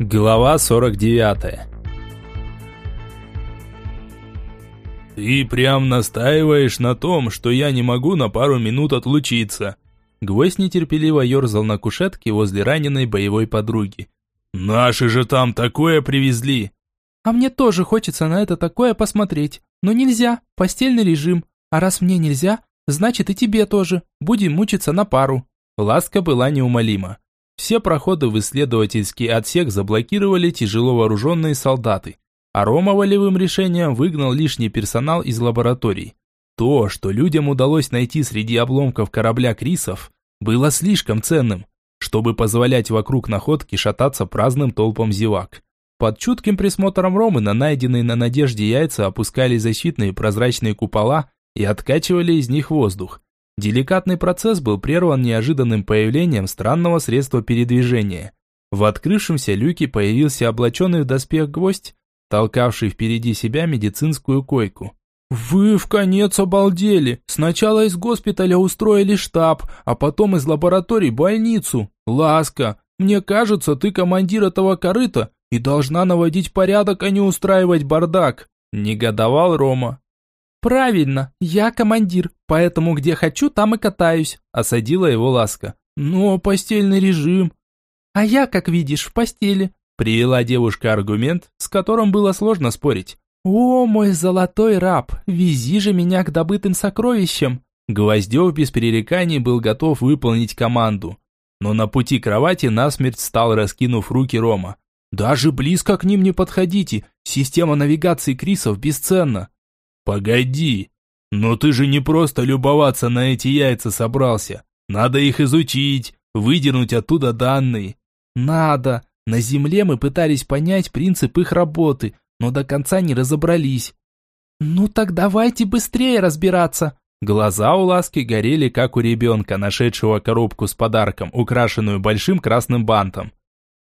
Глава 49 «Ты прям настаиваешь на том, что я не могу на пару минут отлучиться?» Гвоздь нетерпеливо ерзал на кушетке возле раненой боевой подруги. «Наши же там такое привезли!» «А мне тоже хочется на это такое посмотреть. Но нельзя, постельный режим. А раз мне нельзя, значит и тебе тоже. Будем мучиться на пару». Ласка была неумолима. Все проходы в исследовательский отсек заблокировали тяжело вооруженные солдаты, а Рома волевым решением выгнал лишний персонал из лабораторий. То, что людям удалось найти среди обломков корабля Крисов, было слишком ценным, чтобы позволять вокруг находки шататься праздным толпам зевак. Под чутким присмотром Ромы на найденные на надежде яйца опускали защитные прозрачные купола и откачивали из них воздух. Деликатный процесс был прерван неожиданным появлением странного средства передвижения. В открывшемся люке появился облаченный в доспех гвоздь, толкавший впереди себя медицинскую койку. «Вы в конец обалдели! Сначала из госпиталя устроили штаб, а потом из лабораторий больницу. Ласка, мне кажется, ты командир этого корыта и должна наводить порядок, а не устраивать бардак», – негодовал Рома. «Правильно, я командир, поэтому где хочу, там и катаюсь», – осадила его Ласка. «Но постельный режим». «А я, как видишь, в постели», – привела девушка аргумент, с которым было сложно спорить. «О, мой золотой раб, вези же меня к добытым сокровищам!» Гвоздев без перереканий был готов выполнить команду. Но на пути кровати насмерть стал, раскинув руки Рома. «Даже близко к ним не подходите, система навигации Крисов бесценна!» «Погоди! Но ты же не просто любоваться на эти яйца собрался. Надо их изучить, выдернуть оттуда данные». «Надо! На Земле мы пытались понять принцип их работы, но до конца не разобрались. «Ну так давайте быстрее разбираться!» Глаза у Ласки горели, как у ребенка, нашедшего коробку с подарком, украшенную большим красным бантом.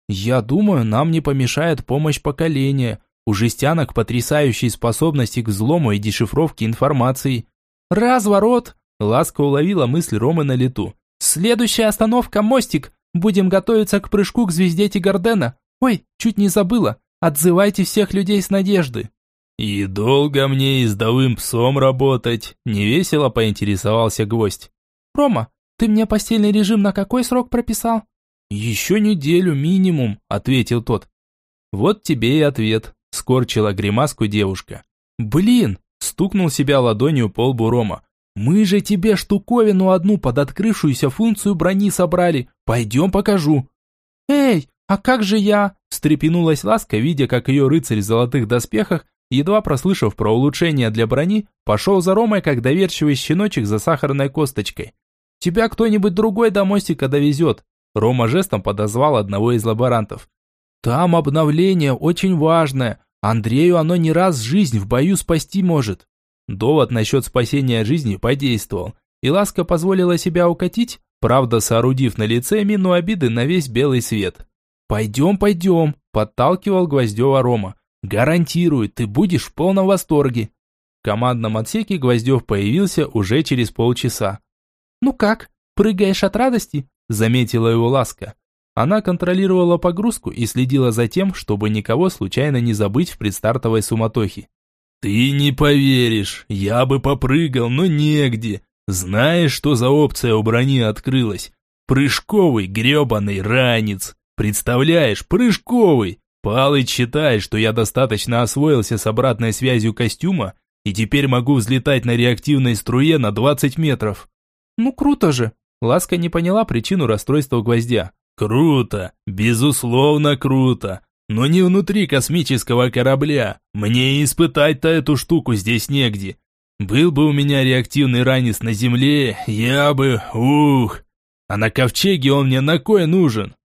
«Я думаю, нам не помешает помощь поколения. У жестянок потрясающие способности к взлому и дешифровке информации». «Разворот!» Ласка уловила мысль Ромы на лету. «Следующая остановка – мостик. Будем готовиться к прыжку к звезде Тигардена. Ой, чуть не забыла. Отзывайте всех людей с надежды». «И долго мне ездовым псом работать?» – невесело поинтересовался гвоздь. «Рома, ты мне постельный режим на какой срок прописал?» «Еще неделю минимум», – ответил тот. «Вот тебе и ответ», – скорчила гримаску девушка. «Блин!» – стукнул себя ладонью по лбу Рома. «Мы же тебе штуковину одну под открывшуюся функцию брони собрали. Пойдем покажу». «Эй, а как же я?» встрепенулась Ласка, видя, как ее рыцарь в золотых доспехах, едва прослышав про улучшение для брони, пошел за Ромой, как доверчивый щеночек за сахарной косточкой. «Тебя кто-нибудь другой до мостика довезет», Рома жестом подозвал одного из лаборантов. «Там обновление очень важное. Андрею оно не раз жизнь в бою спасти может». Довод насчет спасения жизни подействовал, и Ласка позволила себя укатить, правда соорудив на лице мину обиды на весь белый свет. «Пойдем, пойдем», – подталкивал Гвоздева Рома. «Гарантирую, ты будешь в полном восторге». В командном отсеке Гвоздев появился уже через полчаса. «Ну как, прыгаешь от радости?» – заметила его Ласка. Она контролировала погрузку и следила за тем, чтобы никого случайно не забыть в предстартовой суматохе. «Ты не поверишь, я бы попрыгал, но негде. Знаешь, что за опция у брони открылась? Прыжковый гребаный ранец. Представляешь, прыжковый! Палыч считает, что я достаточно освоился с обратной связью костюма и теперь могу взлетать на реактивной струе на 20 метров. Ну круто же. Ласка не поняла причину расстройства гвоздя. Круто, безусловно круто. Но не внутри космического корабля. Мне испытать-то эту штуку здесь негде. Был бы у меня реактивный ранец на Земле, я бы... Ух! А на ковчеге он мне на кой нужен?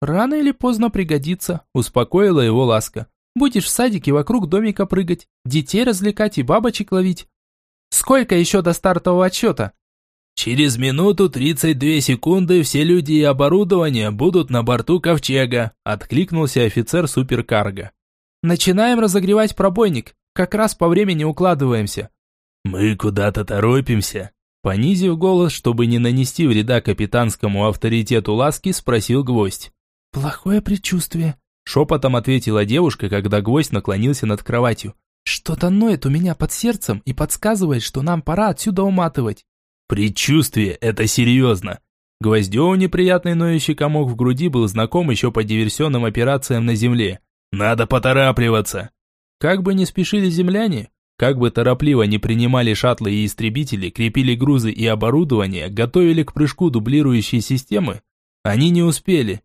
«Рано или поздно пригодится», – успокоила его ласка. «Будешь в садике вокруг домика прыгать, детей развлекать и бабочек ловить». «Сколько еще до стартового отсчета?» «Через минуту 32 секунды все люди и оборудование будут на борту ковчега», – откликнулся офицер суперкарго. «Начинаем разогревать пробойник, как раз по времени укладываемся». «Мы куда-то торопимся», Понизив голос, чтобы не нанести вреда капитанскому авторитету ласки, спросил гвоздь. «Плохое предчувствие», – Шепотом ответила девушка, когда гвоздь наклонился над кроватью. «Что-то ноет у меня под сердцем и подсказывает, что нам пора отсюда уматывать». «Предчувствие – это серьезно». Гвоздеву неприятный ноющий комок в груди был знаком еще по диверсионным операциям на Земле. «Надо поторапливаться». Как бы ни спешили земляне, как бы торопливо не принимали шаттлы и истребители, крепили грузы и оборудование, готовили к прыжку дублирующие системы, они не успели.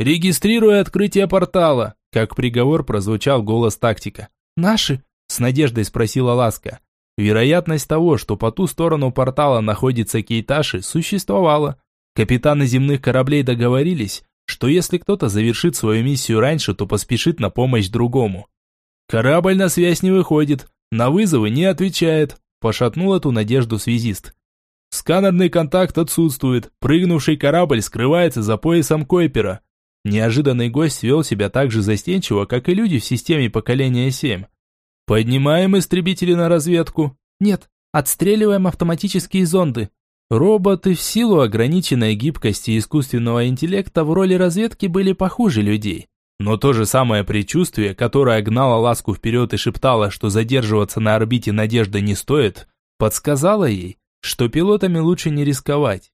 «Регистрируя открытие портала!» Как приговор прозвучал голос тактика. «Наши?» С надеждой спросила Ласка. Вероятность того, что по ту сторону портала находится Кейташи, существовала. Капитаны земных кораблей договорились, что если кто-то завершит свою миссию раньше, то поспешит на помощь другому. «Корабль на связь не выходит, на вызовы не отвечает», пошатнул эту надежду связист. «Сканерный контакт отсутствует, прыгнувший корабль скрывается за поясом Койпера. Неожиданный гость вел себя так же застенчиво, как и люди в системе поколения 7. «Поднимаем истребители на разведку?» «Нет, отстреливаем автоматические зонды». Роботы в силу ограниченной гибкости искусственного интеллекта в роли разведки были похуже людей. Но то же самое предчувствие, которое гнало ласку вперед и шептало, что задерживаться на орбите надежды не стоит, подсказало ей, что пилотами лучше не рисковать.